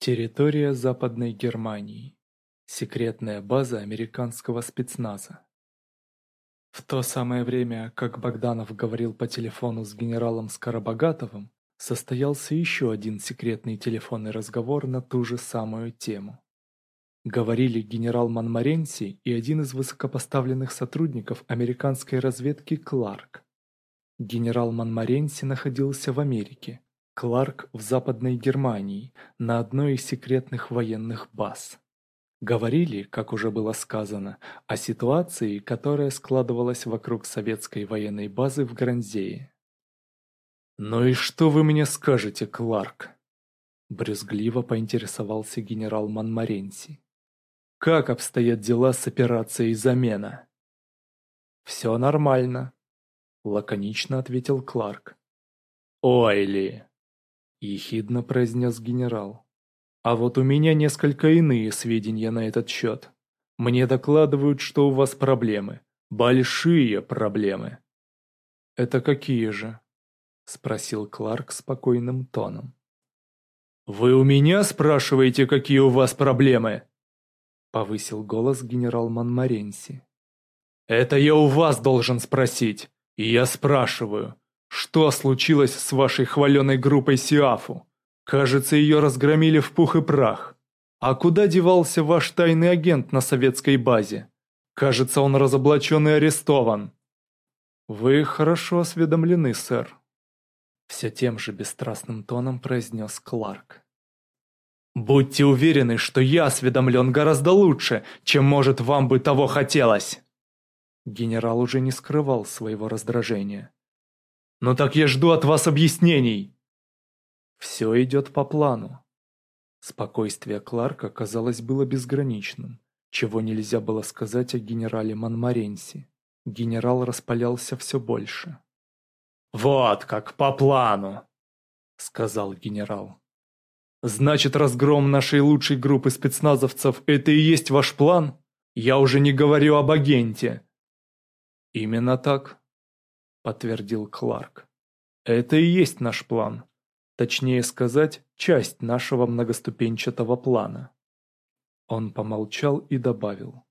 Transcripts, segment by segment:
Территория Западной Германии. Секретная база американского спецназа. В то самое время, как Богданов говорил по телефону с генералом Скоробогатовым, состоялся еще один секретный телефонный разговор на ту же самую тему. Говорили генерал Монморенси и один из высокопоставленных сотрудников американской разведки Кларк. Генерал Монморенси находился в Америке, Кларк в Западной Германии на одной из секретных военных баз. Говорили, как уже было сказано, о ситуации, которая складывалась вокруг советской военной базы в Гранзее. «Ну и что вы мне скажете, Кларк?» Брюзгливо поинтересовался генерал Монморенси. «Как обстоят дела с операцией «Замена»?» «Все нормально», — лаконично ответил Кларк. «Ойли!» — ехидно произнес генерал. «А вот у меня несколько иные сведения на этот счет. Мне докладывают, что у вас проблемы. Большие проблемы». «Это какие же?» — спросил Кларк спокойным тоном. «Вы у меня спрашиваете, какие у вас проблемы?» — повысил голос генерал Монморенси. «Это я у вас должен спросить, и я спрашиваю. Что случилось с вашей хваленой группой Сиафу? Кажется, ее разгромили в пух и прах. А куда девался ваш тайный агент на советской базе? Кажется, он разоблачен и арестован. Вы хорошо осведомлены, сэр. Все тем же бесстрастным тоном произнес Кларк. «Будьте уверены, что я осведомлен гораздо лучше, чем, может, вам бы того хотелось!» Генерал уже не скрывал своего раздражения. Но так я жду от вас объяснений. Все идет по плану. Спокойствие Кларка, казалось, было безграничным, чего нельзя было сказать о генерале Монморенси. Генерал распалялся все больше. «Вот как, по плану!» — сказал генерал. «Значит, разгром нашей лучшей группы спецназовцев — это и есть ваш план? Я уже не говорю об агенте!» «Именно так», — подтвердил Кларк. «Это и есть наш план. Точнее сказать, часть нашего многоступенчатого плана». Он помолчал и добавил.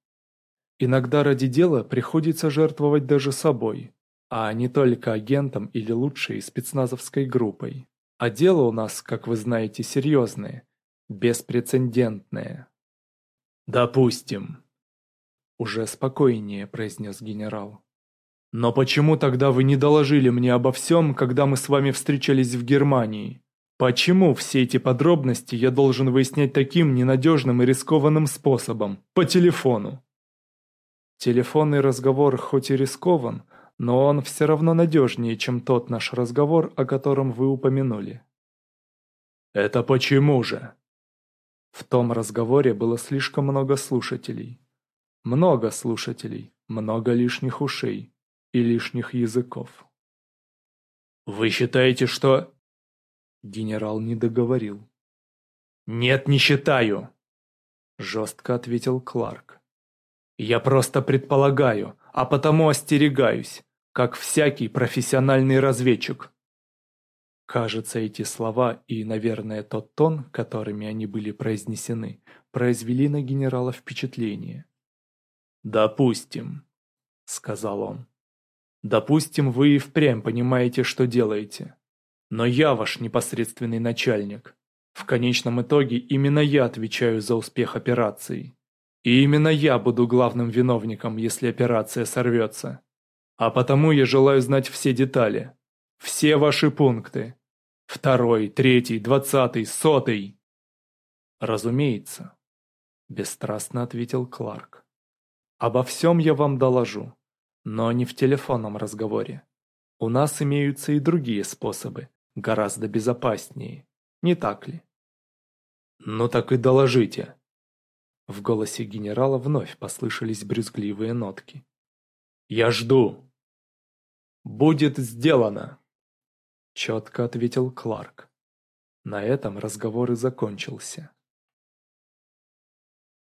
«Иногда ради дела приходится жертвовать даже собой, а не только агентом или лучшей спецназовской группой. А дело у нас, как вы знаете, серьезное, беспрецедентное». «Допустим», — уже спокойнее произнес генерал. Но почему тогда вы не доложили мне обо всем, когда мы с вами встречались в Германии? Почему все эти подробности я должен выяснять таким ненадежным и рискованным способом? По телефону. Телефонный разговор хоть и рискован, но он все равно надежнее, чем тот наш разговор, о котором вы упомянули. Это почему же? В том разговоре было слишком много слушателей. Много слушателей, много лишних ушей и лишних языков. «Вы считаете, что...» Генерал не договорил. «Нет, не считаю!» Жестко ответил Кларк. «Я просто предполагаю, а потому остерегаюсь, как всякий профессиональный разведчик». Кажется, эти слова и, наверное, тот тон, которыми они были произнесены, произвели на генерала впечатление. «Допустим», — сказал он. Допустим, вы и впрямь понимаете, что делаете. Но я ваш непосредственный начальник. В конечном итоге именно я отвечаю за успех операции. И именно я буду главным виновником, если операция сорвется. А потому я желаю знать все детали. Все ваши пункты. Второй, третий, двадцатый, сотый. Разумеется, бесстрастно ответил Кларк. Обо всем я вам доложу. Но не в телефонном разговоре. У нас имеются и другие способы, гораздо безопаснее. Не так ли? «Ну так и доложите!» В голосе генерала вновь послышались брюзгливые нотки. «Я жду!» «Будет сделано!» Четко ответил Кларк. На этом разговор и закончился.